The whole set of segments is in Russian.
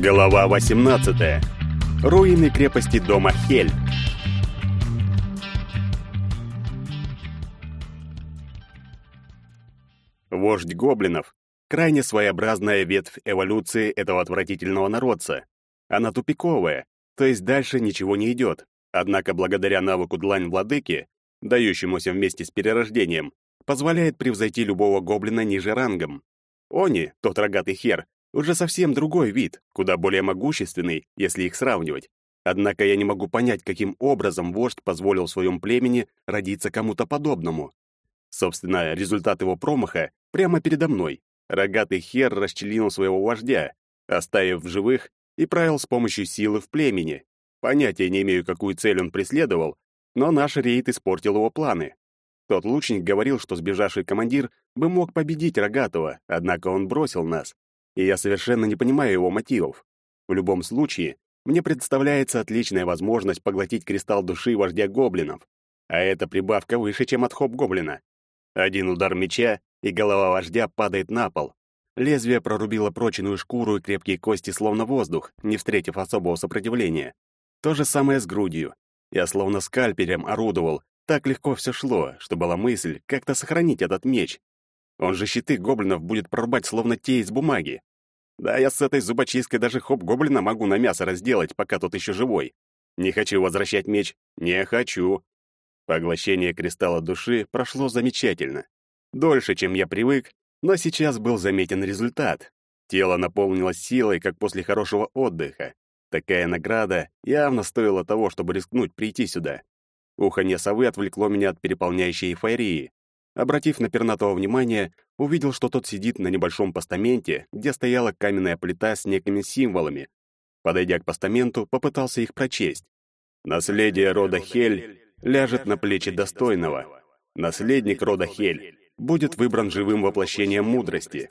Глава 18. Руины крепости дома Хель. Вождь гоблинов — крайне своеобразная ветвь эволюции этого отвратительного народца. Она тупиковая, то есть дальше ничего не идет. Однако благодаря навыку длань владыки, дающемуся вместе с перерождением, позволяет превзойти любого гоблина ниже рангом. Они, тот рогатый хер, уже совсем другой вид, куда более могущественный, если их сравнивать. Однако я не могу понять, каким образом вождь позволил своему племени родиться кому-то подобному. Собственно, результат его промаха прямо передо мной. Рогатый хер расчленил своего вождя, оставив в живых и правил с помощью силы в племени. Понятия не имею, какую цель он преследовал, но наш рейд испортил его планы. Тот лучник говорил, что сбежавший командир бы мог победить Рогатого, однако он бросил нас, и я совершенно не понимаю его мотивов. В любом случае, мне представляется отличная возможность поглотить кристалл души вождя гоблинов, а это прибавка выше, чем от хоп-гоблина. Один удар меча, и голова вождя падает на пол. Лезвие прорубило прочную шкуру и крепкие кости словно воздух, не встретив особого сопротивления. То же самое с грудью. Я словно скальпелем орудовал, так легко все шло, что была мысль как-то сохранить этот меч. Он же щиты гоблинов будет прорубать словно те из бумаги. Да, я с этой зубочисткой даже хоп-гоблина могу на мясо разделать, пока тот еще живой. Не хочу возвращать меч. Не хочу. Поглощение кристалла души прошло замечательно. Дольше, чем я привык, но сейчас был заметен результат. Тело наполнилось силой, как после хорошего отдыха. Такая награда явно стоила того, чтобы рискнуть прийти сюда. Уханье совы отвлекло меня от переполняющей эйфории. Обратив на пернатого внимание, увидел, что тот сидит на небольшом постаменте, где стояла каменная плита с некими символами. Подойдя к постаменту, попытался их прочесть. «Наследие рода Хель ляжет на плечи достойного. Наследник рода Хель будет выбран живым воплощением мудрости.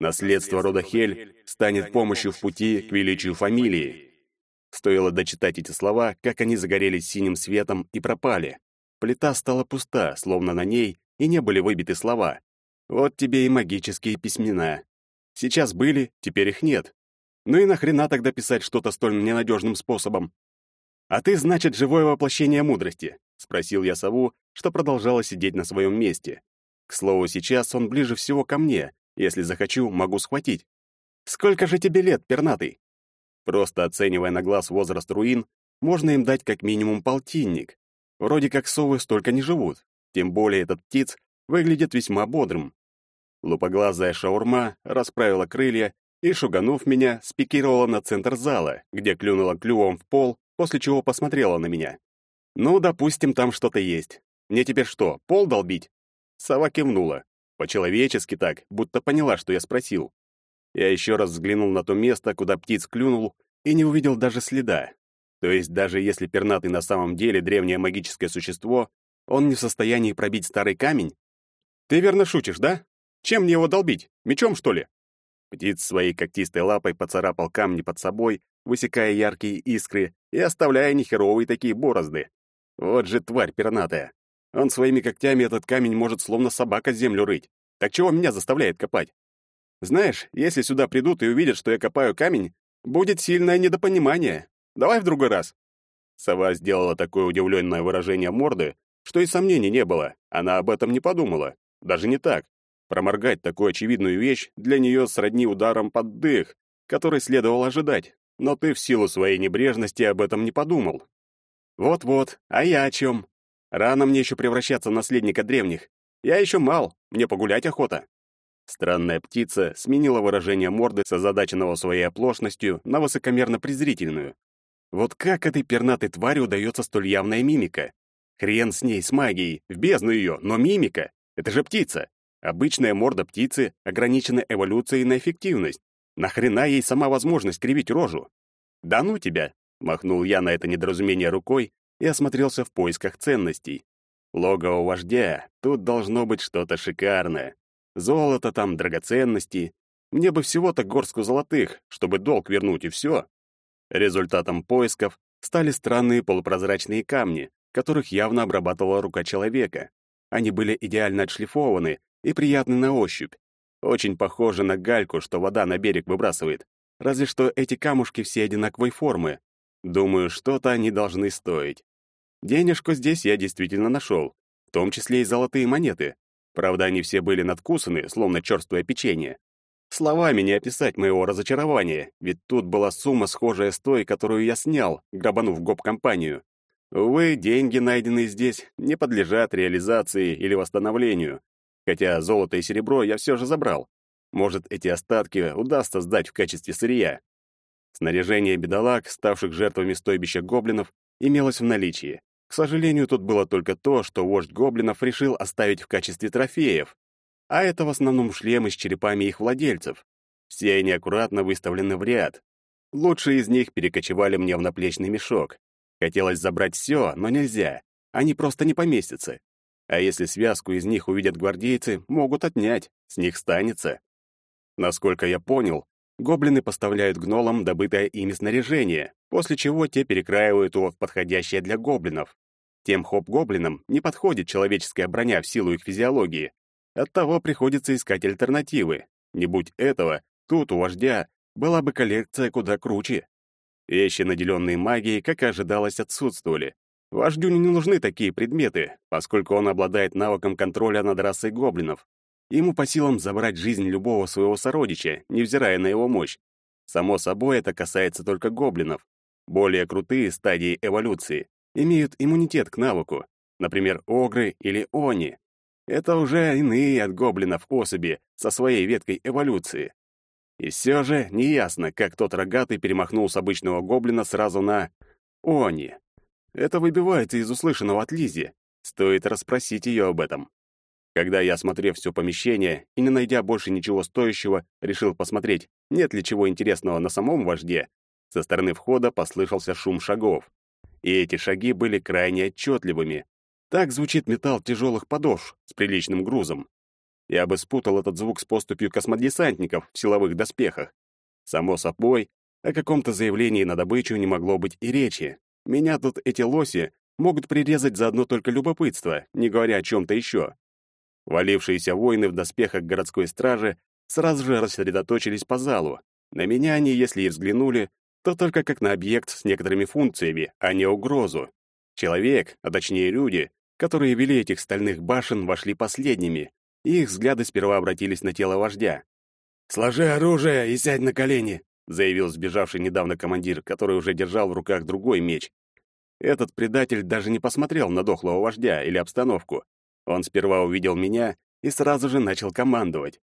Наследство рода Хель станет помощью в пути к величию фамилии». Стоило дочитать эти слова, как они загорелись синим светом и пропали. Плита стала пуста, словно на ней и не были выбиты слова. Вот тебе и магические письмена. Сейчас были, теперь их нет. Ну и нахрена тогда писать что-то столь ненадежным способом? «А ты, значит, живое воплощение мудрости?» — спросил я сову, что продолжала сидеть на своем месте. К слову, сейчас он ближе всего ко мне. Если захочу, могу схватить. «Сколько же тебе лет, пернатый?» Просто оценивая на глаз возраст руин, можно им дать как минимум полтинник. Вроде как совы столько не живут. Тем более этот птиц выглядит весьма бодрым. Лупоглазая шаурма расправила крылья и, шуганув меня, спикировала на центр зала, где клюнула клювом в пол, после чего посмотрела на меня. «Ну, допустим, там что-то есть. Мне теперь что, пол долбить?» Сова кивнула. По-человечески так, будто поняла, что я спросил. Я еще раз взглянул на то место, куда птиц клюнул, и не увидел даже следа. То есть даже если пернатый на самом деле древнее магическое существо, он не в состоянии пробить старый камень? Ты верно шутишь, да? Чем мне его долбить? Мечом, что ли? Птиц своей когтистой лапой поцарапал камни под собой, высекая яркие искры и оставляя нехеровые такие борозды. Вот же тварь пернатая. Он своими когтями этот камень может словно собака землю рыть. Так чего меня заставляет копать? Знаешь, если сюда придут и увидят, что я копаю камень, будет сильное недопонимание. Давай в другой раз. Сова сделала такое удивленное выражение морды, что и сомнений не было, она об этом не подумала. Даже не так. Проморгать такую очевидную вещь для нее сродни ударом под дых, который следовало ожидать. Но ты в силу своей небрежности об этом не подумал. Вот-вот, а я о чем? Рано мне еще превращаться в наследника древних. Я еще мал, мне погулять охота. Странная птица сменила выражение морды с озадаченного своей оплошностью на высокомерно-презрительную. Вот как этой пернатой твари удается столь явная мимика? Хрен с ней, с магией, в бездну ее, но мимика — это же птица. Обычная морда птицы ограничена эволюцией на эффективность. Нахрена ей сама возможность кривить рожу? Да ну тебя! Махнул я на это недоразумение рукой и осмотрелся в поисках ценностей. Логово вождя, тут должно быть что-то шикарное. Золото там, драгоценности. Мне бы всего-то горстку золотых, чтобы долг вернуть, и все. Результатом поисков стали странные полупрозрачные камни, которых явно обрабатывала рука человека. Они были идеально отшлифованы и приятны на ощупь. Очень похожи на гальку, что вода на берег выбрасывает. разве что эти камушки все одинаковой формы. Думаю, что-то они должны стоить. Денежку здесь я действительно нашел, в том числе и золотые монеты. Правда, они все были надкусаны, словно черствое печенье. Словами не описать моего разочарования, ведь тут была сумма, схожая с той, которую я снял, грабанув гоп-компанию. Увы, деньги, найденные здесь, не подлежат реализации или восстановлению. Хотя золото и серебро я все же забрал. Может, эти остатки удастся сдать в качестве сырья. Снаряжение бедолаг, ставших жертвами стойбища гоблинов, имелось в наличии. К сожалению, тут было только то, что вождь гоблинов решил оставить в качестве трофеев, а это в основном шлемы с черепами их владельцев. Все они аккуратно выставлены в ряд. Лучшие из них перекочевали мне в наплечный мешок. Хотелось забрать все, но нельзя. Они просто не поместятся. А если связку из них увидят гвардейцы, могут отнять, с них станется. Насколько я понял, гоблины поставляют гнолам добытое ими снаряжение, после чего те перекраивают его в подходящее для гоблинов. Тем хоп-гоблинам не подходит человеческая броня в силу их физиологии, Оттого приходится искать альтернативы. Не будь этого, тут у вождя была бы коллекция куда круче. Вещи, наделенные магией, как и ожидалось, отсутствовали. Вождю не нужны такие предметы, поскольку он обладает навыком контроля над расой гоблинов. Ему по силам забрать жизнь любого своего сородича, невзирая на его мощь. Само собой, это касается только гоблинов. Более крутые стадии эволюции имеют иммунитет к навыку, например, огры или они. Это уже иные от гоблинов особи со своей веткой эволюции. И все же неясно, как тот рогатый перемахнул с обычного гоблина сразу на Они. Это выбивается из услышанного от Лизи. Стоит расспросить ее об этом. Когда я, осмотрев все помещение и не найдя больше ничего стоящего, решил посмотреть, нет ли чего интересного на самом вожде, со стороны входа послышался шум шагов. И эти шаги были крайне отчетливыми, так звучит металл тяжелых подошв с приличным грузом. Я бы спутал этот звук с поступью космодесантников в силовых доспехах. Само собой, о каком-то заявлении на добычу не могло быть и речи. Меня тут эти лоси могут прирезать за одно только любопытство, не говоря о чем-то еще. Валившиеся воины в доспехах городской стражи сразу же рассредоточились по залу. На меня они, если и взглянули, то только как на объект с некоторыми функциями, а не угрозу. Человек, а точнее люди, которые вели этих стальных башен, вошли последними, их взгляды сперва обратились на тело вождя. «Сложи оружие и сядь на колени», — заявил сбежавший недавно командир, который уже держал в руках другой меч. Этот предатель даже не посмотрел на дохлого вождя или обстановку. Он сперва увидел меня и сразу же начал командовать.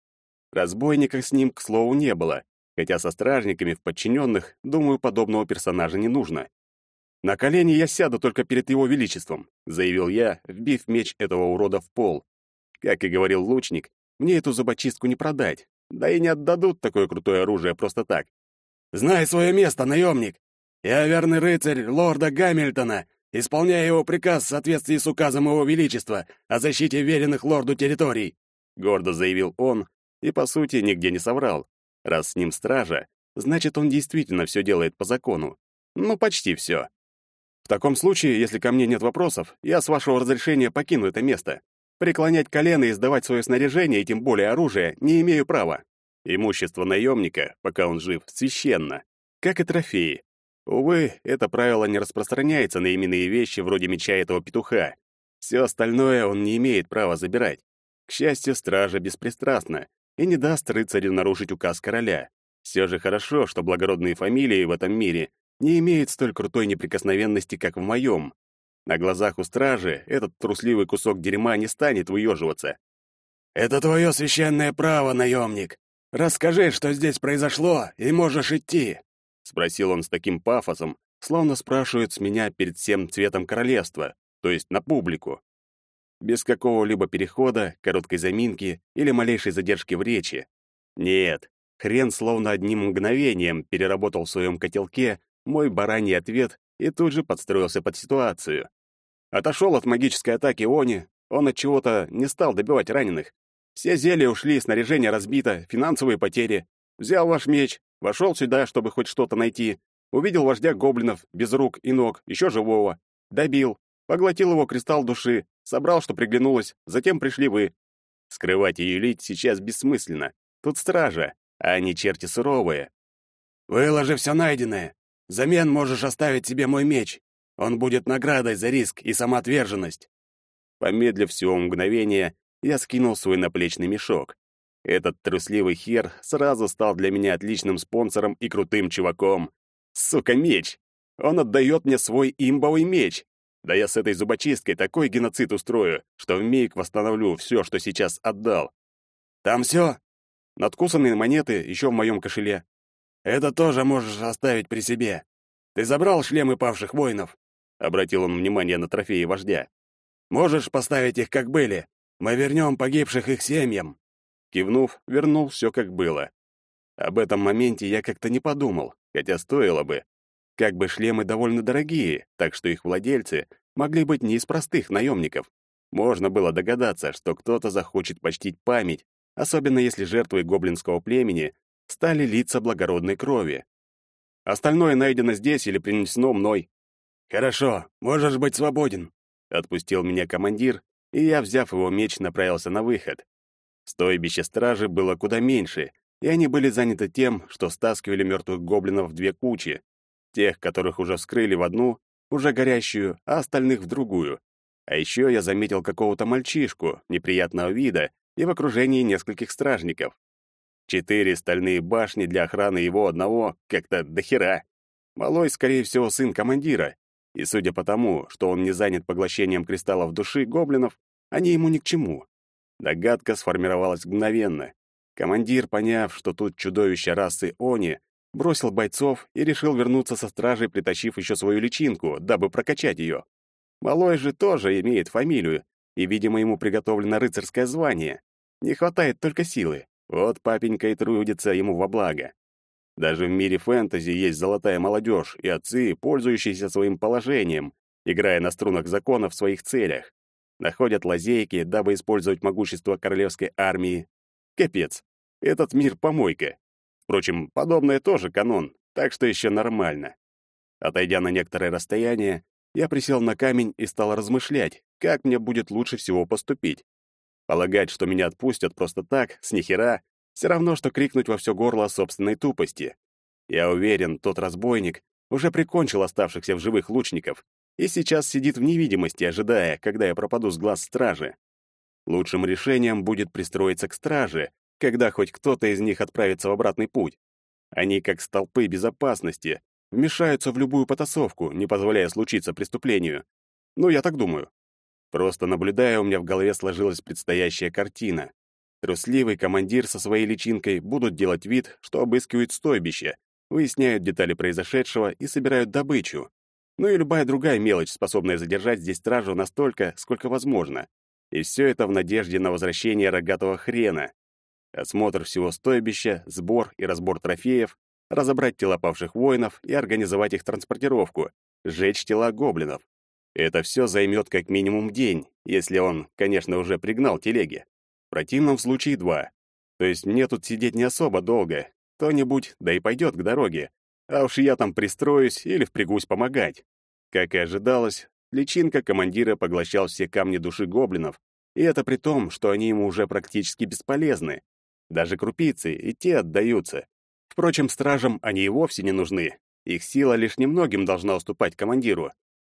Разбойников с ним, к слову, не было, хотя со стражниками в подчиненных, думаю, подобного персонажа не нужно. «На колени я сяду только перед его величеством», — заявил я, вбив меч этого урода в пол. Как и говорил лучник, мне эту зубочистку не продать, да и не отдадут такое крутое оружие просто так. «Знай свое место, наемник! Я верный рыцарь лорда Гамильтона, исполняю его приказ в соответствии с указом его величества о защите веренных лорду территорий», — гордо заявил он, и, по сути, нигде не соврал. Раз с ним стража, значит, он действительно все делает по закону. Ну, почти все. В таком случае, если ко мне нет вопросов, я с вашего разрешения покину это место. Преклонять колено и сдавать свое снаряжение, и тем более оружие, не имею права. Имущество наемника, пока он жив, священно, как и трофеи. Увы, это правило не распространяется на именные вещи вроде меча этого петуха. Все остальное он не имеет права забирать. К счастью, стража беспристрастна и не даст рыцарю нарушить указ короля. Все же хорошо, что благородные фамилии в этом мире не имеет столь крутой неприкосновенности, как в моем. На глазах у стражи этот трусливый кусок дерьма не станет выеживаться. «Это твое священное право, наемник. Расскажи, что здесь произошло, и можешь идти», — спросил он с таким пафосом, словно спрашивает с меня перед всем цветом королевства, то есть на публику. Без какого-либо перехода, короткой заминки или малейшей задержки в речи. Нет, хрен словно одним мгновением переработал в своем котелке мой бараний ответ и тут же подстроился под ситуацию. Отошел от магической атаки Они, он от чего-то не стал добивать раненых. Все зелья ушли, снаряжение разбито, финансовые потери. Взял ваш меч, вошел сюда, чтобы хоть что-то найти. Увидел вождя гоблинов, без рук и ног, еще живого. Добил, поглотил его кристалл души, собрал, что приглянулось, затем пришли вы. Скрывать и юлить сейчас бессмысленно. Тут стража, а они черти суровые. «Выложи все найденное. Взамен можешь оставить себе мой меч. Он будет наградой за риск и самоотверженность». Помедлив всего мгновение, я скинул свой наплечный мешок. Этот трусливый хер сразу стал для меня отличным спонсором и крутым чуваком. Сука, меч! Он отдает мне свой имбовый меч. Да я с этой зубочисткой такой геноцид устрою, что вмиг восстановлю все, что сейчас отдал. Там все? Надкусанные монеты еще в моем кошеле. Это тоже можешь оставить при себе. Ты забрал шлемы павших воинов? Обратил он внимание на трофеи вождя. Можешь поставить их, как были. Мы вернем погибших их семьям. Кивнув, вернул все, как было. Об этом моменте я как-то не подумал, хотя стоило бы. Как бы шлемы довольно дорогие, так что их владельцы могли быть не из простых наемников. Можно было догадаться, что кто-то захочет почтить память, особенно если жертвой гоблинского племени стали лица благородной крови. Остальное найдено здесь или принесено мной. Хорошо, можешь быть свободен, отпустил меня командир, и я, взяв его меч, направился на выход. Стойбище стражи было куда меньше, и они были заняты тем, что стаскивали мертвых гоблинов в две кучи. Тех, которых уже вскрыли в одну, уже горящую, а остальных в другую. А еще я заметил какого-то мальчишку, неприятного вида, и в окружении нескольких стражников. Четыре стальные башни для охраны его одного как-то дохера. Малой, скорее всего, сын командира. И судя по тому, что он не занят поглощением кристаллов души гоблинов, они ему ни к чему. Догадка сформировалась мгновенно. Командир, поняв, что тут чудовище расы Они, бросил бойцов и решил вернуться со стражей, притащив еще свою личинку, дабы прокачать ее. Малой же тоже имеет фамилию, и, видимо, ему приготовлено рыцарское звание. Не хватает только силы. Вот папенька и трудится ему во благо. Даже в мире фэнтези есть золотая молодежь и отцы, пользующиеся своим положением, играя на струнах закона в своих целях. Находят лазейки, дабы использовать могущество королевской армии. Капец. Этот мир помойка. Впрочем, подобное тоже канон, так что еще нормально. Отойдя на некоторое расстояние, я присел на камень и стал размышлять, как мне будет лучше всего поступить. Полагать, что меня отпустят просто так, с нихера, все равно, что крикнуть во все горло о собственной тупости. Я уверен, тот разбойник уже прикончил оставшихся в живых лучников и сейчас сидит в невидимости, ожидая, когда я пропаду с глаз стражи. Лучшим решением будет пристроиться к страже, когда хоть кто-то из них отправится в обратный путь. Они, как столпы безопасности, вмешаются в любую потасовку, не позволяя случиться преступлению. Ну, я так думаю. Просто наблюдая, у меня в голове сложилась предстоящая картина. Трусливый командир со своей личинкой будут делать вид, что обыскивают стойбище, выясняют детали произошедшего и собирают добычу. Ну и любая другая мелочь, способная задержать здесь стражу настолько, сколько возможно. И все это в надежде на возвращение рогатого хрена. Осмотр всего стойбища, сбор и разбор трофеев, разобрать тела павших воинов и организовать их транспортировку, сжечь тела гоблинов. Это все займет как минимум день, если он, конечно, уже пригнал телеги. В противном случае два. То есть мне тут сидеть не особо долго. Кто-нибудь, да и пойдет к дороге. А уж я там пристроюсь или впрягусь помогать. Как и ожидалось, личинка командира поглощал все камни души гоблинов, и это при том, что они ему уже практически бесполезны. Даже крупицы и те отдаются. Впрочем, стражам они и вовсе не нужны. Их сила лишь немногим должна уступать командиру.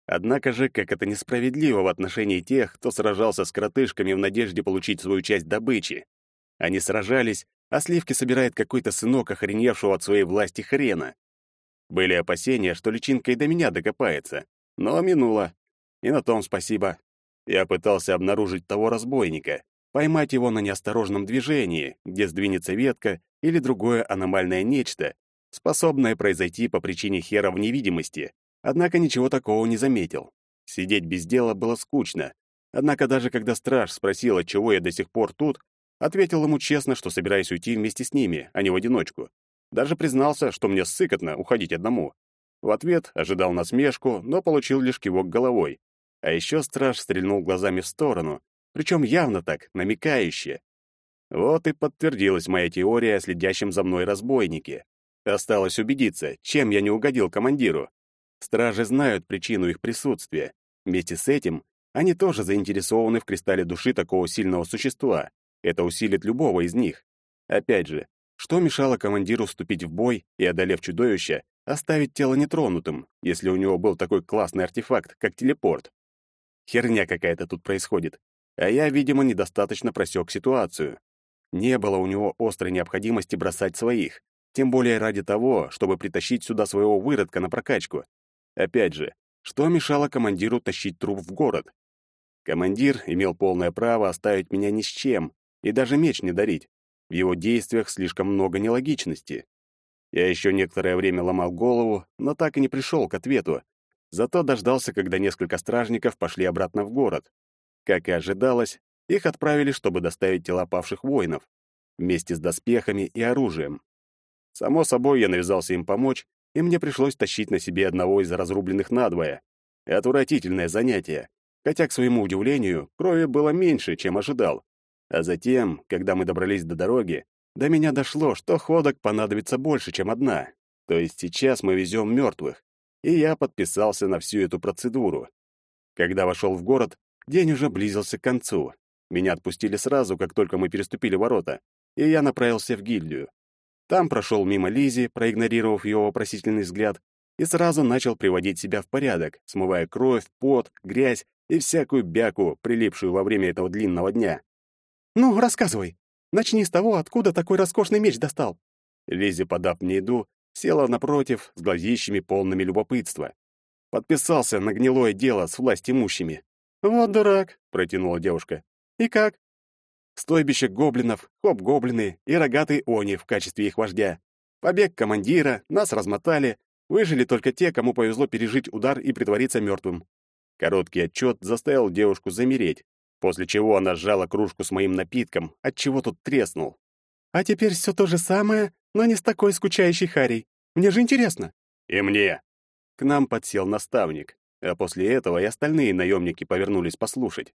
Однако же, как это несправедливо в отношении тех, кто сражался с кротышками в надежде получить свою часть добычи. Они сражались, а сливки собирает какой-то сынок, охреневшего от своей власти хрена. Были опасения, что личинка и до меня докопается, но минуло. И на том спасибо. Я пытался обнаружить того разбойника, поймать его на неосторожном движении, где сдвинется ветка или другое аномальное нечто, способное произойти по причине хера в невидимости. Однако ничего такого не заметил. Сидеть без дела было скучно. Однако даже когда страж спросил, чего я до сих пор тут, ответил ему честно, что собираюсь уйти вместе с ними, а не в одиночку. Даже признался, что мне сыкотно уходить одному. В ответ ожидал насмешку, но получил лишь кивок головой. А еще страж стрельнул глазами в сторону, причем явно так, намекающе. Вот и подтвердилась моя теория о следящем за мной разбойнике. Осталось убедиться, чем я не угодил командиру. Стражи знают причину их присутствия. Вместе с этим они тоже заинтересованы в кристалле души такого сильного существа. Это усилит любого из них. Опять же, Что мешало командиру вступить в бой и, одолев чудовище, оставить тело нетронутым, если у него был такой классный артефакт, как телепорт? Херня какая-то тут происходит. А я, видимо, недостаточно просек ситуацию. Не было у него острой необходимости бросать своих, тем более ради того, чтобы притащить сюда своего выродка на прокачку. Опять же, что мешало командиру тащить труп в город? Командир имел полное право оставить меня ни с чем и даже меч не дарить. В его действиях слишком много нелогичности. Я еще некоторое время ломал голову, но так и не пришел к ответу. Зато дождался, когда несколько стражников пошли обратно в город. Как и ожидалось, их отправили, чтобы доставить тела павших воинов, вместе с доспехами и оружием. Само собой, я навязался им помочь, и мне пришлось тащить на себе одного из разрубленных надвое. Отвратительное занятие, хотя, к своему удивлению, крови было меньше, чем ожидал. А затем, когда мы добрались до дороги, до меня дошло, что ходок понадобится больше, чем одна. То есть сейчас мы везем мертвых. И я подписался на всю эту процедуру. Когда вошел в город, день уже близился к концу. Меня отпустили сразу, как только мы переступили ворота, и я направился в гильдию. Там прошел мимо Лизи, проигнорировав его вопросительный взгляд, и сразу начал приводить себя в порядок, смывая кровь, пот, грязь и всякую бяку, прилипшую во время этого длинного дня. «Ну, рассказывай. Начни с того, откуда такой роскошный меч достал». Лизи, подав мне еду, села напротив с глазищами полными любопытства. Подписался на гнилое дело с власть имущими. «Вот дурак», — протянула девушка. «И как?» Стойбище гоблинов, хоп-гоблины и рогатый они в качестве их вождя. Побег командира, нас размотали, выжили только те, кому повезло пережить удар и притвориться мертвым. Короткий отчет заставил девушку замереть, после чего она сжала кружку с моим напитком, от чего тут треснул. «А теперь все то же самое, но не с такой скучающей Харей. Мне же интересно». «И мне». К нам подсел наставник, а после этого и остальные наемники повернулись послушать.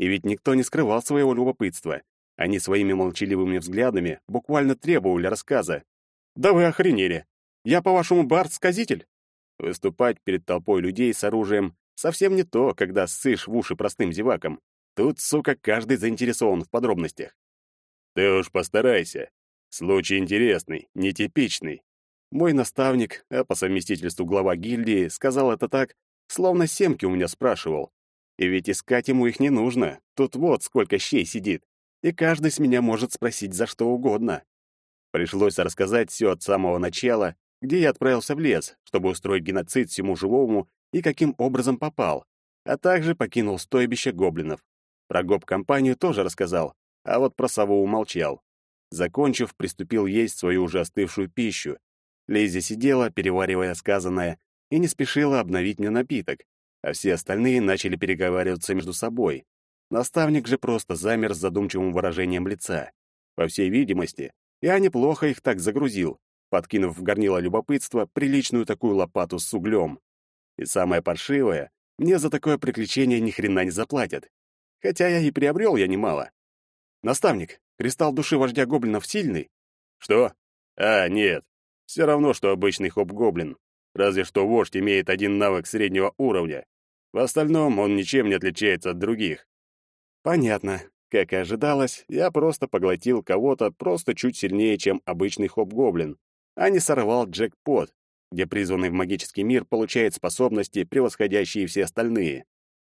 И ведь никто не скрывал своего любопытства. Они своими молчаливыми взглядами буквально требовали рассказа. «Да вы охренели! Я, по-вашему, бард-сказитель?» Выступать перед толпой людей с оружием совсем не то, когда ссышь в уши простым зевакам. Тут, сука, каждый заинтересован в подробностях. Ты уж постарайся. Случай интересный, нетипичный. Мой наставник, а по совместительству глава гильдии, сказал это так, словно семки у меня спрашивал. И ведь искать ему их не нужно. Тут вот сколько щей сидит. И каждый с меня может спросить за что угодно. Пришлось рассказать все от самого начала, где я отправился в лес, чтобы устроить геноцид всему живому и каким образом попал, а также покинул стойбище гоблинов. Про гоп-компанию тоже рассказал, а вот про сову умолчал. Закончив, приступил есть свою уже остывшую пищу. Лейзи сидела, переваривая сказанное, и не спешила обновить мне напиток, а все остальные начали переговариваться между собой. Наставник же просто замер с задумчивым выражением лица. По всей видимости, я неплохо их так загрузил, подкинув в горнило любопытства приличную такую лопату с углем. И самое паршивое, мне за такое приключение ни хрена не заплатят. Хотя я и приобрел я немало. Наставник, кристалл души вождя гоблинов сильный? Что? А, нет. Все равно, что обычный хоп-гоблин. Разве что вождь имеет один навык среднего уровня. В остальном он ничем не отличается от других. Понятно. Как и ожидалось, я просто поглотил кого-то просто чуть сильнее, чем обычный хоп-гоблин, а не сорвал джекпот, где призванный в магический мир получает способности, превосходящие все остальные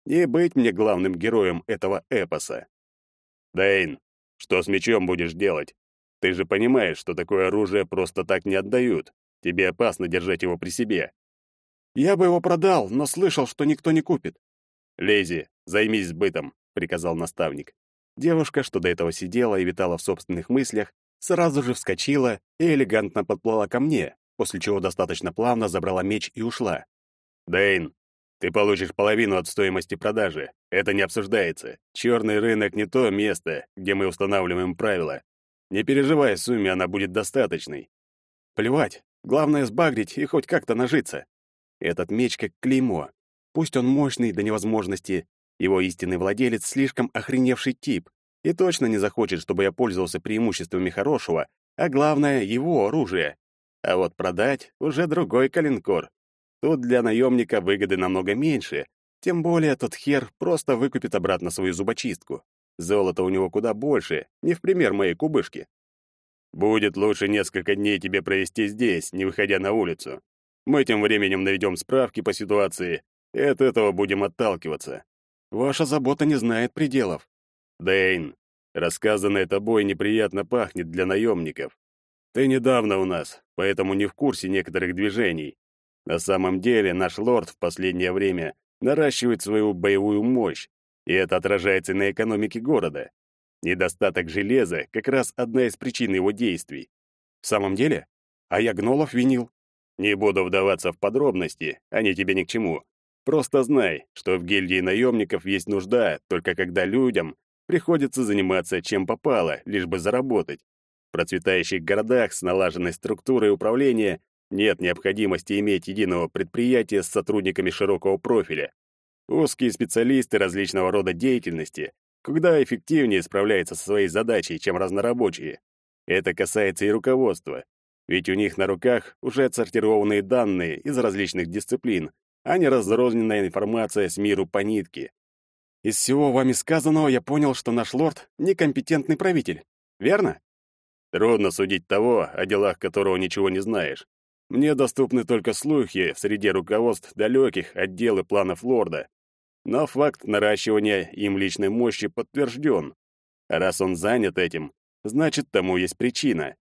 и быть мне главным героем этого эпоса. Дэйн, что с мечом будешь делать? Ты же понимаешь, что такое оружие просто так не отдают. Тебе опасно держать его при себе. Я бы его продал, но слышал, что никто не купит. Лези, займись сбытом, приказал наставник. Девушка, что до этого сидела и витала в собственных мыслях, сразу же вскочила и элегантно подплыла ко мне, после чего достаточно плавно забрала меч и ушла. Дэйн, ты получишь половину от стоимости продажи. Это не обсуждается. Черный рынок не то место, где мы устанавливаем правила. Не переживай, сумме она будет достаточной. Плевать. Главное сбагрить и хоть как-то нажиться. Этот меч как клеймо. Пусть он мощный до невозможности, его истинный владелец слишком охреневший тип и точно не захочет, чтобы я пользовался преимуществами хорошего, а главное — его оружие. А вот продать — уже другой калинкор. Тут для наемника выгоды намного меньше, тем более тот хер просто выкупит обратно свою зубочистку. Золота у него куда больше, не в пример моей кубышки. Будет лучше несколько дней тебе провести здесь, не выходя на улицу. Мы тем временем наведем справки по ситуации и от этого будем отталкиваться. Ваша забота не знает пределов. Дэйн, рассказанное тобой неприятно пахнет для наемников. Ты недавно у нас, поэтому не в курсе некоторых движений. На самом деле наш лорд в последнее время наращивает свою боевую мощь, и это отражается на экономике города. Недостаток железа — как раз одна из причин его действий. В самом деле? А я гнолов винил. Не буду вдаваться в подробности, они тебе ни к чему. Просто знай, что в гильдии наемников есть нужда, только когда людям приходится заниматься чем попало, лишь бы заработать. В процветающих городах с налаженной структурой управления нет необходимости иметь единого предприятия с сотрудниками широкого профиля. Узкие специалисты различного рода деятельности куда эффективнее справляются со своей задачей, чем разнорабочие. Это касается и руководства, ведь у них на руках уже отсортированные данные из различных дисциплин, а не разрозненная информация с миру по нитке. Из всего вами сказанного я понял, что наш лорд — некомпетентный правитель. Верно? Трудно судить того, о делах которого ничего не знаешь. Мне доступны только слухи в среде руководств далеких от дел и планов лорда. Но факт наращивания им личной мощи подтвержден. Раз он занят этим, значит, тому есть причина.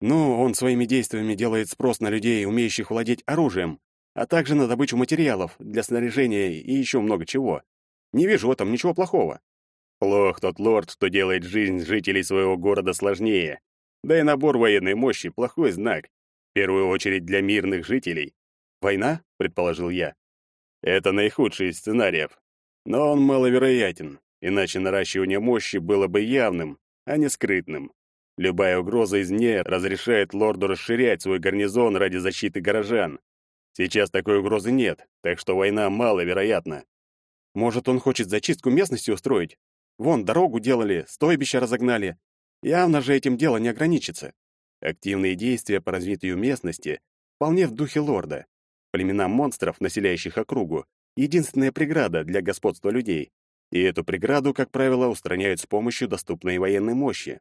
Ну, он своими действиями делает спрос на людей, умеющих владеть оружием, а также на добычу материалов для снаряжения и еще много чего. Не вижу в этом ничего плохого. Плох тот лорд, что делает жизнь жителей своего города сложнее. Да и набор военной мощи — плохой знак. В первую очередь для мирных жителей. «Война?» — предположил я. Это наихудший из сценариев. Но он маловероятен, иначе наращивание мощи было бы явным, а не скрытным. Любая угроза извне разрешает лорду расширять свой гарнизон ради защиты горожан. Сейчас такой угрозы нет, так что война маловероятна. Может, он хочет зачистку местности устроить? Вон, дорогу делали, стойбище разогнали. Явно же этим дело не ограничится. Активные действия по развитию местности вполне в духе лорда. Племена монстров, населяющих округу, единственная преграда для господства людей. И эту преграду, как правило, устраняют с помощью доступной военной мощи.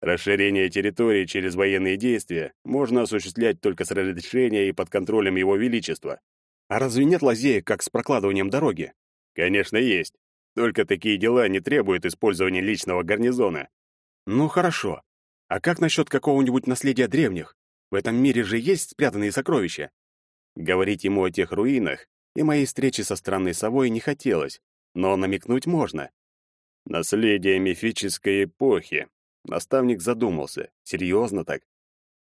Расширение территории через военные действия можно осуществлять только с разрешения и под контролем Его Величества. А разве нет лазеек, как с прокладыванием дороги? Конечно, есть. Только такие дела не требуют использования личного гарнизона. Ну хорошо. А как насчет какого-нибудь наследия древних? В этом мире же есть спрятанные сокровища. Говорить ему о тех руинах и моей встрече со странной совой не хотелось, но намекнуть можно. Наследие мифической эпохи, Наставник задумался. Серьезно так?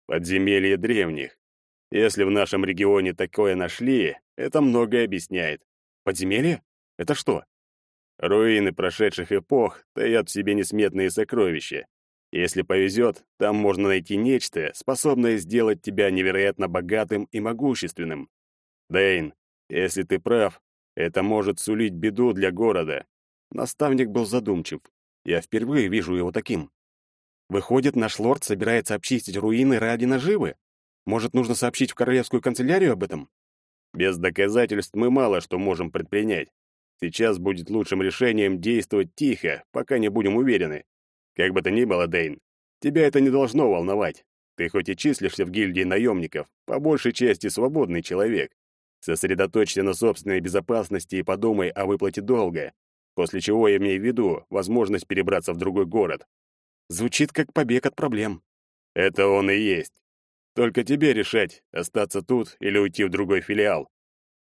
Подземелье древних. Если в нашем регионе такое нашли, это многое объясняет. Подземелье? Это что? Руины прошедших эпох таят в себе несметные сокровища. Если повезет, там можно найти нечто, способное сделать тебя невероятно богатым и могущественным. Дэйн, если ты прав, это может сулить беду для города. Наставник был задумчив. Я впервые вижу его таким. Выходит, наш лорд собирается обчистить руины ради наживы? Может, нужно сообщить в королевскую канцелярию об этом? Без доказательств мы мало что можем предпринять. Сейчас будет лучшим решением действовать тихо, пока не будем уверены. Как бы то ни было, Дейн, тебя это не должно волновать. Ты хоть и числишься в гильдии наемников, по большей части свободный человек. Сосредоточься на собственной безопасности и подумай о выплате долга, после чего я имею в виду возможность перебраться в другой город. Звучит как побег от проблем. Это он и есть. Только тебе решать, остаться тут или уйти в другой филиал.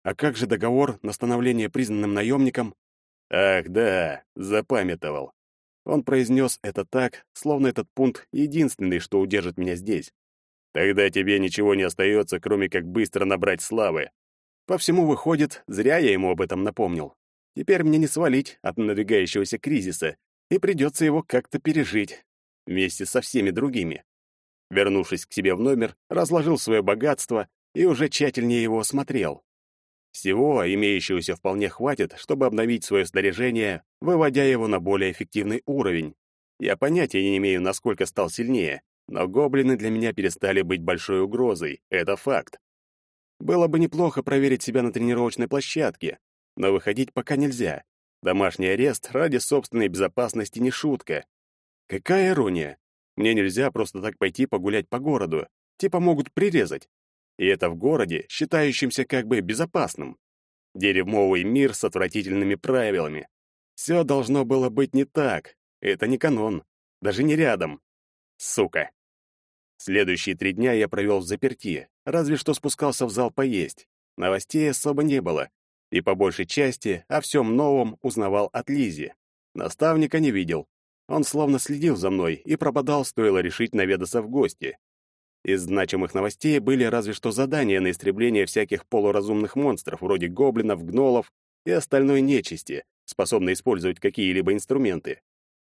А как же договор на становление признанным наемником? Ах, да, запамятовал. Он произнес это так, словно этот пункт единственный, что удержит меня здесь. Тогда тебе ничего не остается, кроме как быстро набрать славы. По всему выходит, зря я ему об этом напомнил. Теперь мне не свалить от надвигающегося кризиса, и придется его как-то пережить вместе со всеми другими. Вернувшись к себе в номер, разложил свое богатство и уже тщательнее его осмотрел. Всего имеющегося вполне хватит, чтобы обновить свое снаряжение, выводя его на более эффективный уровень. Я понятия не имею, насколько стал сильнее, но гоблины для меня перестали быть большой угрозой, это факт. Было бы неплохо проверить себя на тренировочной площадке, но выходить пока нельзя. Домашний арест ради собственной безопасности не шутка. Какая ирония! Мне нельзя просто так пойти погулять по городу, типа могут прирезать. И это в городе, считающемся как бы безопасным. Дерьмовый мир с отвратительными правилами. Все должно было быть не так. Это не канон, даже не рядом. Сука. Следующие три дня я провел в заперти, разве что спускался в зал поесть. Новостей особо не было, и по большей части о всем новом узнавал от Лизи. Наставника не видел. Он словно следил за мной и пропадал, стоило решить наведаться в гости. Из значимых новостей были разве что задания на истребление всяких полуразумных монстров, вроде гоблинов, гнолов и остальной нечисти, способной использовать какие-либо инструменты.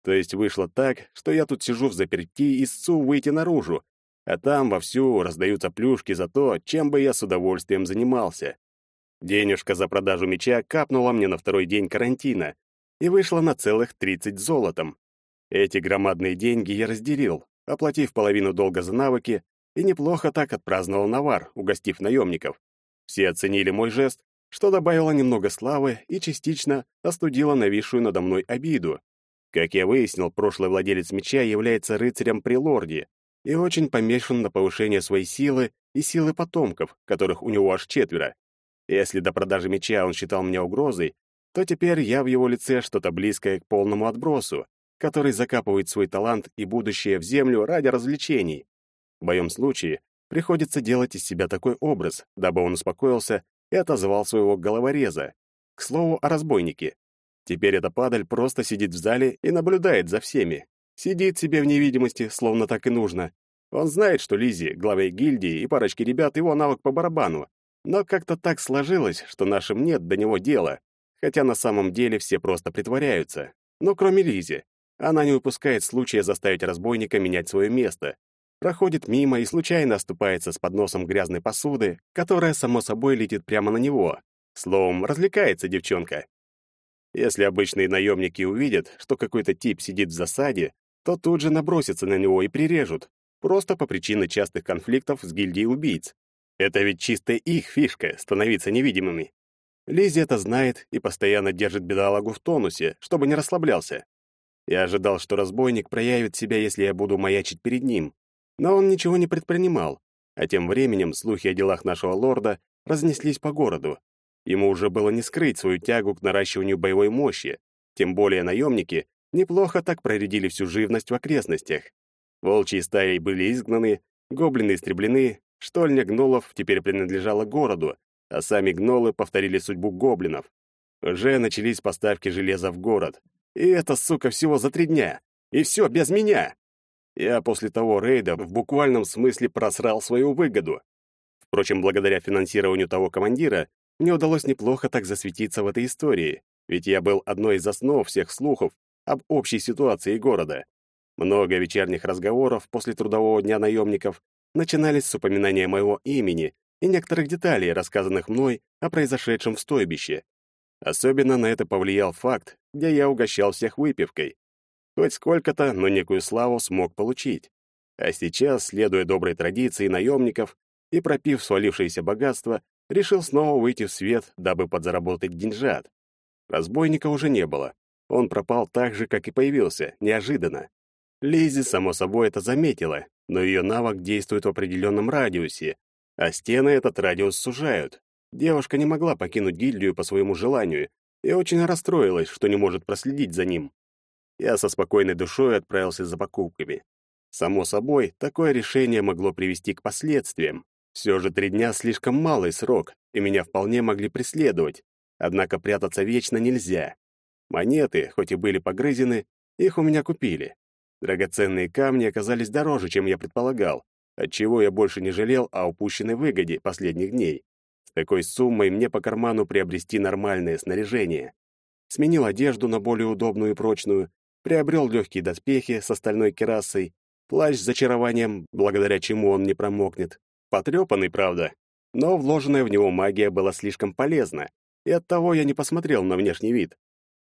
То есть вышло так, что я тут сижу в заперти и ссу выйти наружу, а там вовсю раздаются плюшки за то, чем бы я с удовольствием занимался. Денежка за продажу меча капнула мне на второй день карантина и вышла на целых 30 золотом. Эти громадные деньги я разделил, оплатив половину долга за навыки, и неплохо так отпраздновал навар, угостив наемников. Все оценили мой жест, что добавило немного славы и частично остудило нависшую надо мной обиду. Как я выяснил, прошлый владелец меча является рыцарем при лорде и очень помешан на повышение своей силы и силы потомков, которых у него аж четверо. Если до продажи меча он считал меня угрозой, то теперь я в его лице что-то близкое к полному отбросу, который закапывает свой талант и будущее в землю ради развлечений. В моем случае приходится делать из себя такой образ, дабы он успокоился и отозвал своего головореза. К слову о разбойнике. Теперь эта падаль просто сидит в зале и наблюдает за всеми. Сидит себе в невидимости, словно так и нужно. Он знает, что Лизи, главе гильдии и парочке ребят его навык по барабану. Но как-то так сложилось, что нашим нет до него дела. Хотя на самом деле все просто притворяются. Но кроме Лизи. Она не упускает случая заставить разбойника менять свое место. Проходит мимо и случайно оступается с подносом грязной посуды, которая, само собой, летит прямо на него. Словом, развлекается девчонка. Если обычные наемники увидят, что какой-то тип сидит в засаде, то тут же набросятся на него и прирежут, просто по причине частых конфликтов с гильдией убийц. Это ведь чисто их фишка — становиться невидимыми. Лизи это знает и постоянно держит бедолагу в тонусе, чтобы не расслаблялся. Я ожидал, что разбойник проявит себя, если я буду маячить перед ним. Но он ничего не предпринимал. А тем временем слухи о делах нашего лорда разнеслись по городу. Ему уже было не скрыть свою тягу к наращиванию боевой мощи. Тем более наемники неплохо так проредили всю живность в окрестностях. Волчьи стаи были изгнаны, гоблины истреблены, штольня гнолов теперь принадлежала городу, а сами гнолы повторили судьбу гоблинов. Уже начались поставки железа в город, и это, сука, всего за три дня. И все без меня. Я после того рейда в буквальном смысле просрал свою выгоду. Впрочем, благодаря финансированию того командира, мне удалось неплохо так засветиться в этой истории, ведь я был одной из основ всех слухов об общей ситуации города. Много вечерних разговоров после трудового дня наемников начинались с упоминания моего имени и некоторых деталей, рассказанных мной о произошедшем в стойбище. Особенно на это повлиял факт, где я угощал всех выпивкой. Хоть сколько-то, но некую славу смог получить. А сейчас, следуя доброй традиции наемников и пропив свалившееся богатство, решил снова выйти в свет, дабы подзаработать деньжат. Разбойника уже не было. Он пропал так же, как и появился, неожиданно. Лизи, само собой, это заметила, но ее навык действует в определенном радиусе, а стены этот радиус сужают. Девушка не могла покинуть гильдию по своему желанию и очень расстроилась, что не может проследить за ним. Я со спокойной душой отправился за покупками. Само собой, такое решение могло привести к последствиям. Все же три дня слишком малый срок, и меня вполне могли преследовать. Однако прятаться вечно нельзя. Монеты, хоть и были погрызены, их у меня купили. Драгоценные камни оказались дороже, чем я предполагал, отчего я больше не жалел о упущенной выгоде последних дней такой суммой мне по карману приобрести нормальное снаряжение. Сменил одежду на более удобную и прочную, приобрел легкие доспехи с остальной керасой, плащ с зачарованием, благодаря чему он не промокнет. Потрепанный, правда, но вложенная в него магия была слишком полезна, и оттого я не посмотрел на внешний вид.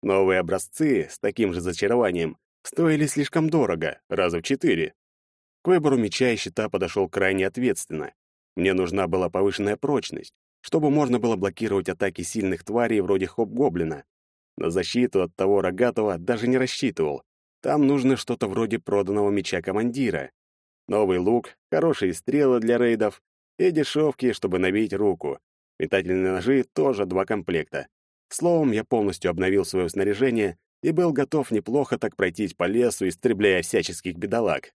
Новые образцы с таким же зачарованием стоили слишком дорого, раза в четыре. К выбору меча и щита подошел крайне ответственно. Мне нужна была повышенная прочность, чтобы можно было блокировать атаки сильных тварей вроде хоп-гоблина. На защиту от того рогатого даже не рассчитывал. Там нужно что-то вроде проданного меча командира. Новый лук, хорошие стрелы для рейдов и дешевки, чтобы набить руку. Метательные ножи тоже два комплекта. Словом, я полностью обновил свое снаряжение и был готов неплохо так пройтись по лесу, истребляя всяческих бедолаг.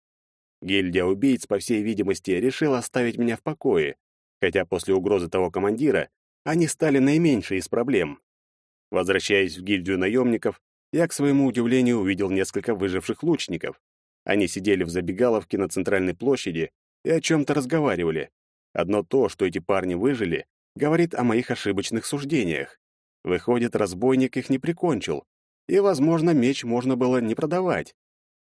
Гильдия убийц, по всей видимости, решила оставить меня в покое, хотя после угрозы того командира они стали наименьшей из проблем. Возвращаясь в гильдию наемников, я, к своему удивлению, увидел несколько выживших лучников. Они сидели в забегаловке на центральной площади и о чем-то разговаривали. Одно то, что эти парни выжили, говорит о моих ошибочных суждениях. Выходит, разбойник их не прикончил, и, возможно, меч можно было не продавать.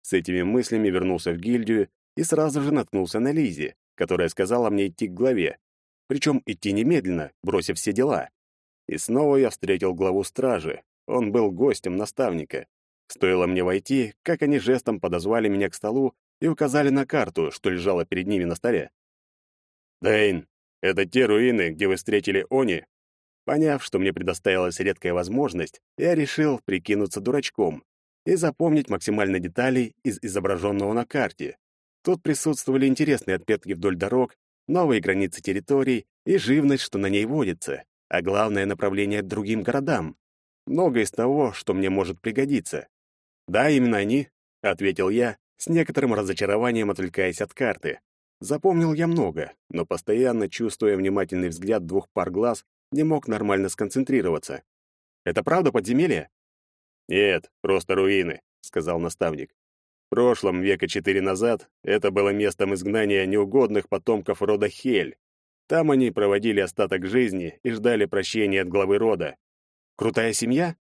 С этими мыслями вернулся в гильдию и сразу же наткнулся на Лизи, которая сказала мне идти к главе. Причем идти немедленно, бросив все дела. И снова я встретил главу стражи. Он был гостем наставника. Стоило мне войти, как они жестом подозвали меня к столу и указали на карту, что лежала перед ними на столе. «Дэйн, это те руины, где вы встретили Они?» Поняв, что мне предоставилась редкая возможность, я решил прикинуться дурачком и запомнить максимально деталей из изображенного на карте. Тут присутствовали интересные отпетки вдоль дорог, новые границы территорий и живность, что на ней водится, а главное — направление к другим городам. Многое из того, что мне может пригодиться. «Да, именно они», — ответил я, с некоторым разочарованием отвлекаясь от карты. Запомнил я много, но постоянно, чувствуя внимательный взгляд двух пар глаз, не мог нормально сконцентрироваться. «Это правда подземелье?» «Нет, просто руины», — сказал наставник. В прошлом, века четыре назад, это было местом изгнания неугодных потомков рода Хель. Там они проводили остаток жизни и ждали прощения от главы рода. Крутая семья?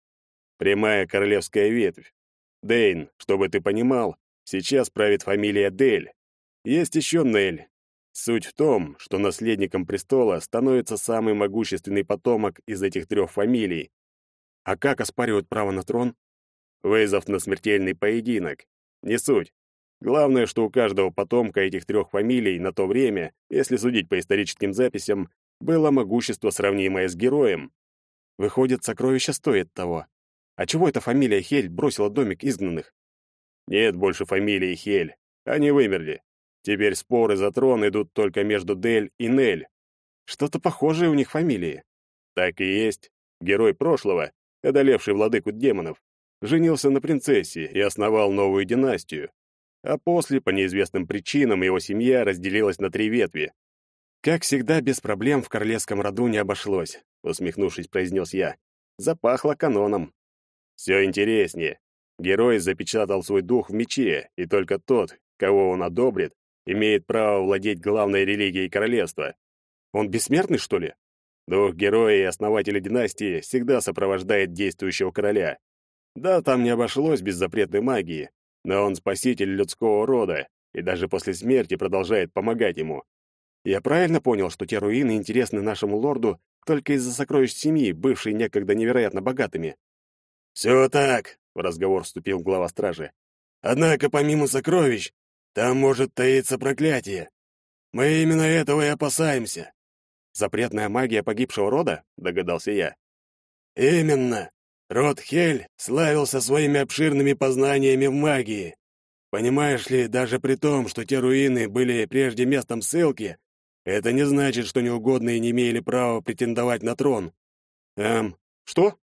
Прямая королевская ветвь. Дейн, чтобы ты понимал, сейчас правит фамилия Дель. Есть еще Нель, Суть в том, что наследником престола становится самый могущественный потомок из этих трех фамилий. А как оспаривают право на трон? Вызов на смертельный поединок. Не суть. Главное, что у каждого потомка этих трех фамилий на то время, если судить по историческим записям, было могущество, сравнимое с героем. Выходит, сокровище стоит того. А чего эта фамилия Хель бросила домик изгнанных? Нет больше фамилии Хель. Они вымерли. Теперь споры за трон идут только между Дель и Нель. Что-то похожее у них фамилии. Так и есть. Герой прошлого, одолевший владыку демонов, женился на принцессе и основал новую династию. А после, по неизвестным причинам, его семья разделилась на три ветви. «Как всегда, без проблем в королевском роду не обошлось», — усмехнувшись, произнес я. Запахло каноном. Все интереснее. Герой запечатал свой дух в мече, и только тот, кого он одобрит, имеет право владеть главной религией королевства. Он бессмертный, что ли? Дух героя и основателя династии всегда сопровождает действующего короля. Да, там не обошлось без запретной магии, но он спаситель людского рода и даже после смерти продолжает помогать ему. Я правильно понял, что те руины интересны нашему лорду только из-за сокровищ семьи, бывшей некогда невероятно богатыми? «Все так», — в разговор вступил глава стражи. «Однако помимо сокровищ, там может таиться проклятие. Мы именно этого и опасаемся. Запретная магия погибшего рода, догадался я. Именно. Род Хель славился своими обширными познаниями в магии. Понимаешь ли, даже при том, что те руины были прежде местом ссылки, это не значит, что неугодные не имели права претендовать на трон. Эм, что?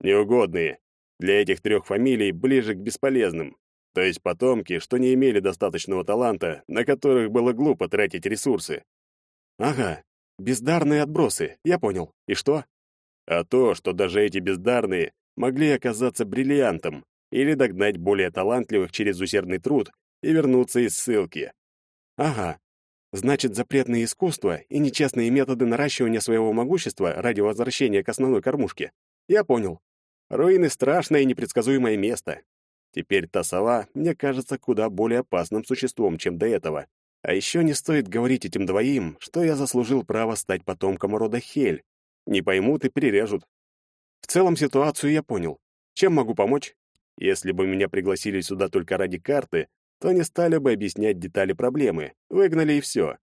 Неугодные. Для этих трех фамилий ближе к бесполезным. То есть потомки, что не имели достаточного таланта, на которых было глупо тратить ресурсы. Ага, бездарные отбросы, я понял. И что? А то, что даже эти бездарные могли оказаться бриллиантом или догнать более талантливых через усердный труд и вернуться из ссылки. Ага, значит, запретные искусства и нечестные методы наращивания своего могущества ради возвращения к основной кормушке. Я понял. Руины — страшное и непредсказуемое место. Теперь та сова мне кажется куда более опасным существом, чем до этого. А еще не стоит говорить этим двоим, что я заслужил право стать потомком рода Хель. Не поймут и прирежут. В целом ситуацию я понял. Чем могу помочь? Если бы меня пригласили сюда только ради карты, то не стали бы объяснять детали проблемы. Выгнали и все.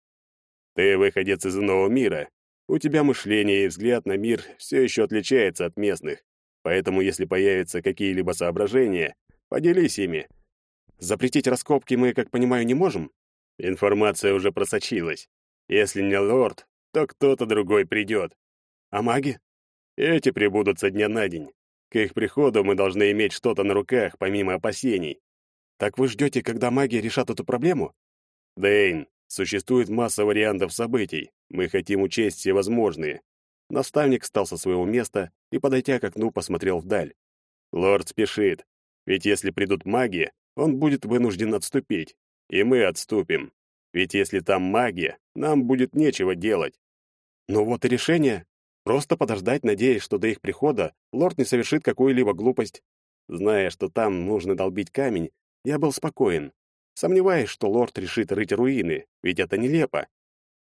Ты выходец из иного мира. У тебя мышление и взгляд на мир все еще отличается от местных. Поэтому если появятся какие-либо соображения, Поделись ими. Запретить раскопки мы, как понимаю, не можем? Информация уже просочилась. Если не лорд, то кто-то другой придет. А маги? Эти прибудут со дня на день. К их приходу мы должны иметь что-то на руках, помимо опасений. Так вы ждете, когда маги решат эту проблему? Дэйн, существует масса вариантов событий. Мы хотим учесть все возможные. Наставник встал со своего места и, подойдя к окну, посмотрел вдаль. Лорд спешит, ведь если придут маги, он будет вынужден отступить, и мы отступим. Ведь если там маги, нам будет нечего делать. Ну вот и решение. Просто подождать, надеясь, что до их прихода лорд не совершит какую-либо глупость. Зная, что там нужно долбить камень, я был спокоен. Сомневаюсь, что лорд решит рыть руины, ведь это нелепо.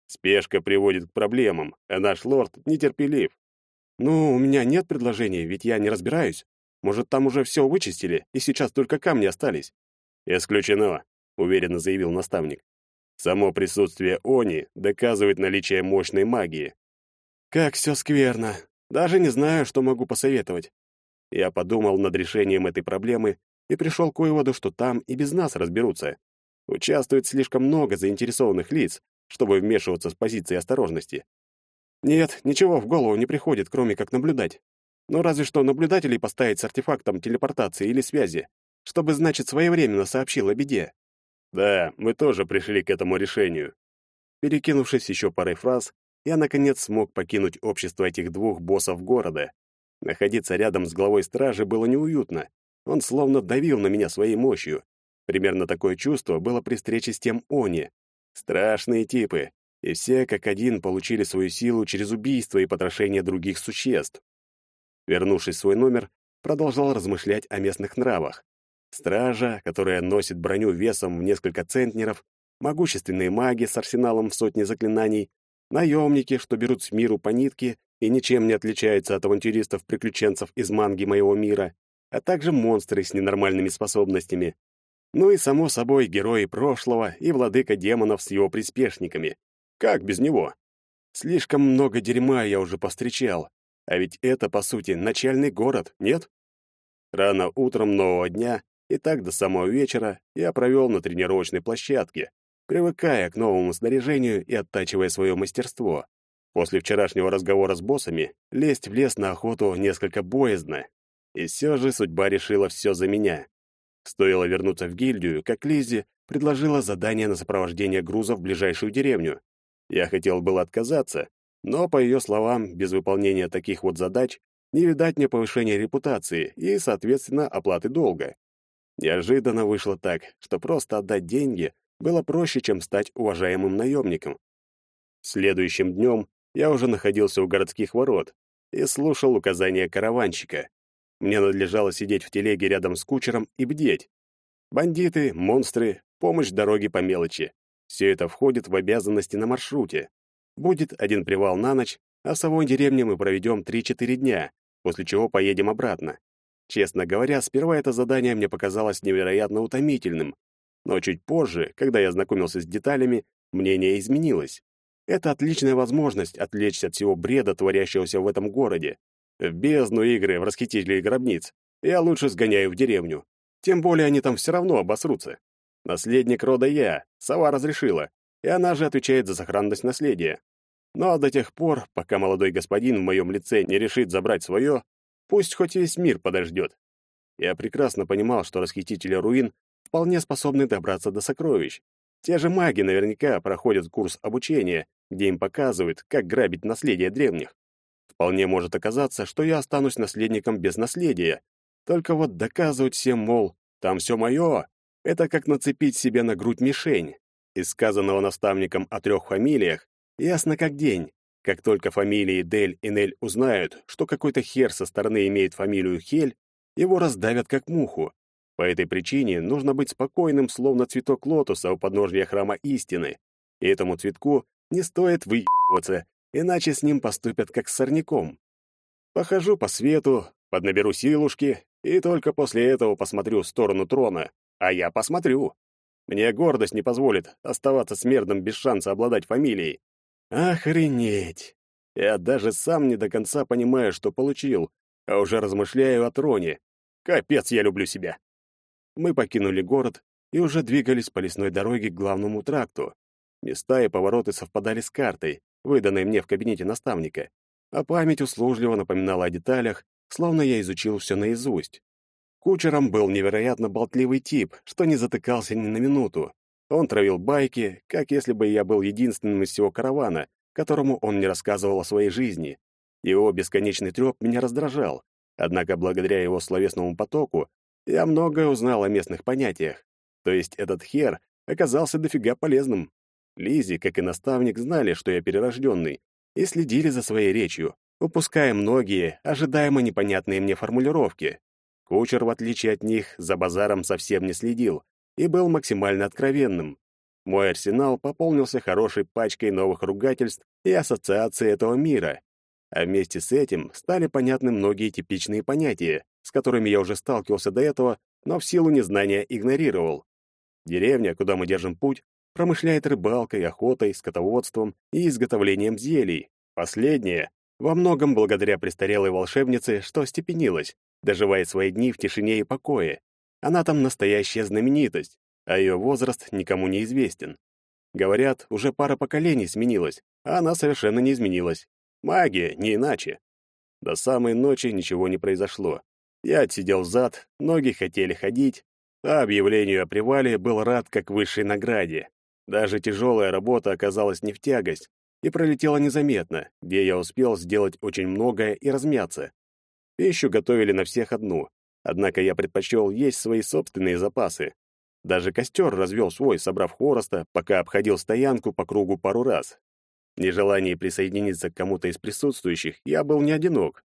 Спешка приводит к проблемам, а наш лорд нетерпелив. Ну, у меня нет предложений, ведь я не разбираюсь. Может, там уже все вычистили, и сейчас только камни остались? Исключено, уверенно заявил наставник. Само присутствие Они доказывает наличие мощной магии. Как все скверно. Даже не знаю, что могу посоветовать. Я подумал над решением этой проблемы и пришел к выводу, что там и без нас разберутся. Участвует слишком много заинтересованных лиц, чтобы вмешиваться с позиции осторожности. Нет, ничего в голову не приходит, кроме как наблюдать. Ну, разве что наблюдателей поставить с артефактом телепортации или связи, чтобы, значит, своевременно сообщил о беде. Да, мы тоже пришли к этому решению. Перекинувшись еще парой фраз, я, наконец, смог покинуть общество этих двух боссов города. Находиться рядом с главой стражи было неуютно. Он словно давил на меня своей мощью. Примерно такое чувство было при встрече с тем Они. Страшные типы, и все как один получили свою силу через убийство и потрошение других существ. Вернувшись в свой номер, продолжал размышлять о местных нравах. Стража, которая носит броню весом в несколько центнеров, могущественные маги с арсеналом в сотни заклинаний, наемники, что берут с миру по нитке и ничем не отличаются от авантюристов-приключенцев из манги моего мира, а также монстры с ненормальными способностями. Ну и, само собой, герои прошлого и владыка демонов с его приспешниками. Как без него? Слишком много дерьма я уже повстречал, а ведь это, по сути, начальный город, нет? Рано утром нового дня и так до самого вечера я провел на тренировочной площадке, привыкая к новому снаряжению и оттачивая свое мастерство. После вчерашнего разговора с боссами лезть в лес на охоту несколько боязно. И все же судьба решила все за меня. Стоило вернуться в гильдию, как Лиззи предложила задание на сопровождение груза в ближайшую деревню. Я хотел было отказаться, но, по ее словам, без выполнения таких вот задач не видать мне повышения репутации и, соответственно, оплаты долга. Неожиданно вышло так, что просто отдать деньги было проще, чем стать уважаемым наемником. Следующим днем я уже находился у городских ворот и слушал указания караванщика. Мне надлежало сидеть в телеге рядом с кучером и бдеть. Бандиты, монстры, помощь дороге по мелочи. Все это входит в обязанности на маршруте. Будет один привал на ночь, а в самой деревне мы проведем 3-4 дня, после чего поедем обратно. Честно говоря, сперва это задание мне показалось невероятно утомительным, но чуть позже, когда я знакомился с деталями, мнение изменилось. Это отличная возможность отвлечься от всего бреда, творящегося в этом городе. В бездну игры в расхитителей гробниц. Я лучше сгоняю в деревню. Тем более они там все равно обосрутся. Наследник рода я, сова разрешила, и она же отвечает за сохранность наследия. Но до тех пор, пока молодой господин в моем лице не решит забрать свое, Пусть хоть весь мир подождет. Я прекрасно понимал, что расхитители руин вполне способны добраться до сокровищ. Те же маги наверняка проходят курс обучения, где им показывают, как грабить наследие древних. Вполне может оказаться, что я останусь наследником без наследия. Только вот доказывать всем, мол, там все мое, это как нацепить себе на грудь мишень. Из сказанного наставником о трех фамилиях ясно как день. Как только фамилии Дель и Нель узнают, что какой-то хер со стороны имеет фамилию Хель, его раздавят как муху. По этой причине нужно быть спокойным, словно цветок лотоса у подножья храма истины. И этому цветку не стоит выебываться, иначе с ним поступят как с сорняком. Похожу по свету, поднаберу силушки, и только после этого посмотрю в сторону трона. А я посмотрю. Мне гордость не позволит оставаться смертным без шанса обладать фамилией. Охренеть! Я даже сам не до конца понимаю, что получил, а уже размышляю о троне. Капец, я люблю себя. Мы покинули город и уже двигались по лесной дороге к главному тракту. Места и повороты совпадали с картой, выданной мне в кабинете наставника, а память услужливо напоминала о деталях, словно я изучил все наизусть. Кучером был невероятно болтливый тип, что не затыкался ни на минуту. Он травил байки, как если бы я был единственным из всего каравана, которому он не рассказывал о своей жизни. Его бесконечный трёп меня раздражал, однако благодаря его словесному потоку я многое узнал о местных понятиях. То есть этот хер оказался дофига полезным. Лизи, как и наставник, знали, что я перерожденный, и следили за своей речью, упуская многие, ожидаемо непонятные мне формулировки. Кучер, в отличие от них, за базаром совсем не следил и был максимально откровенным. Мой арсенал пополнился хорошей пачкой новых ругательств и ассоциаций этого мира, а вместе с этим стали понятны многие типичные понятия, с которыми я уже сталкивался до этого, но в силу незнания игнорировал. Деревня, куда мы держим путь, промышляет рыбалкой, охотой, скотоводством и изготовлением зелий. Последнее во многом благодаря престарелой волшебнице, что остепенилась, доживает свои дни в тишине и покое. Она там настоящая знаменитость, а ее возраст никому не известен. Говорят, уже пара поколений сменилась, а она совершенно не изменилась. Магия, не иначе. До самой ночи ничего не произошло. Я отсидел зад, ноги хотели ходить, а объявлению о привале был рад как высшей награде. Даже тяжелая работа оказалась не в тягость и пролетела незаметно, где я успел сделать очень многое и размяться. Пищу готовили на всех одну, однако я предпочел есть свои собственные запасы. Даже костер развел свой, собрав хвороста, пока обходил стоянку по кругу пару раз. В нежелании присоединиться к кому-то из присутствующих я был не одинок.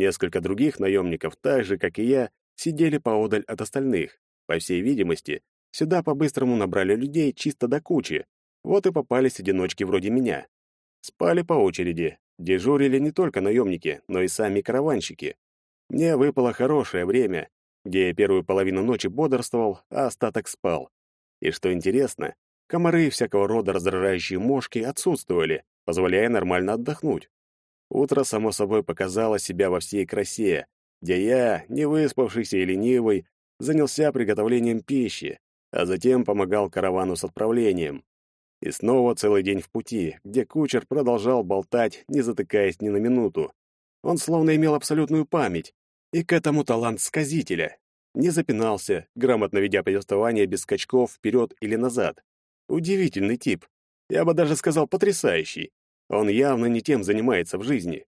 Несколько других наемников, так же, как и я, сидели поодаль от остальных. По всей видимости, сюда по-быстрому набрали людей чисто до кучи. Вот и попались одиночки вроде меня. Спали по очереди. Дежурили не только наемники, но и сами караванщики. Мне выпало хорошее время, где я первую половину ночи бодрствовал, а остаток спал. И что интересно, комары и всякого рода раздражающие мошки отсутствовали, позволяя нормально отдохнуть. Утро, само собой, показало себя во всей красе, где я, не выспавшийся и ленивый, занялся приготовлением пищи, а затем помогал каравану с отправлением. И снова целый день в пути, где кучер продолжал болтать, не затыкаясь ни на минуту. Он словно имел абсолютную память, и к этому талант сказителя. Не запинался, грамотно ведя повествование без скачков вперед или назад. Удивительный тип. Я бы даже сказал потрясающий. Он явно не тем занимается в жизни.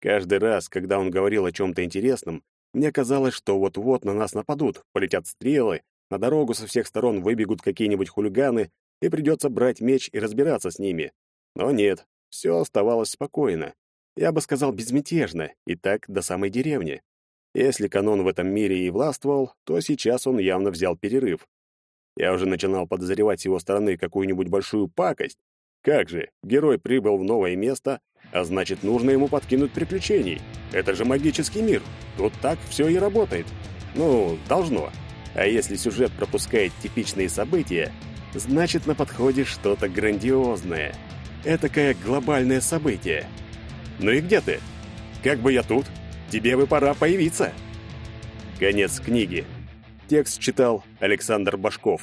Каждый раз, когда он говорил о чем-то интересном, мне казалось, что вот-вот на нас нападут, полетят стрелы, на дорогу со всех сторон выбегут какие-нибудь хулиганы, и придется брать меч и разбираться с ними. Но нет, все оставалось спокойно. Я бы сказал, безмятежно, и так до самой деревни. Если канон в этом мире и властвовал, то сейчас он явно взял перерыв. Я уже начинал подозревать с его стороны какую-нибудь большую пакость. Как же, герой прибыл в новое место, а значит, нужно ему подкинуть приключений. Это же магический мир. Тут так все и работает. Ну, должно. А если сюжет пропускает типичные события, значит, на подходе что-то грандиозное. Этакое глобальное событие. Ну и где ты? Как бы я тут? Тебе бы пора появиться. Конец книги. Текст читал Александр Башков.